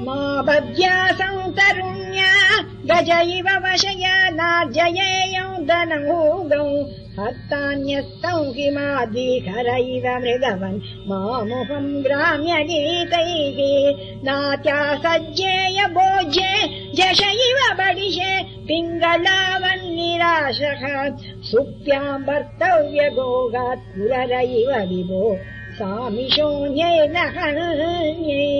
मा तरुण्या गज इव वशया वशय नार्जयेयौ हस्तान्यस्तौ किमादिहर इव मृगवन् मामुहम् ग्राम्य गीतैः। नात्या सज्जेय भोज्ये जश इव बडिशे पिङ्गलावन्निराशः सुप्याम् वक्तव्य गोगात् इव विभो। सामिशोन्यै न हन्यै।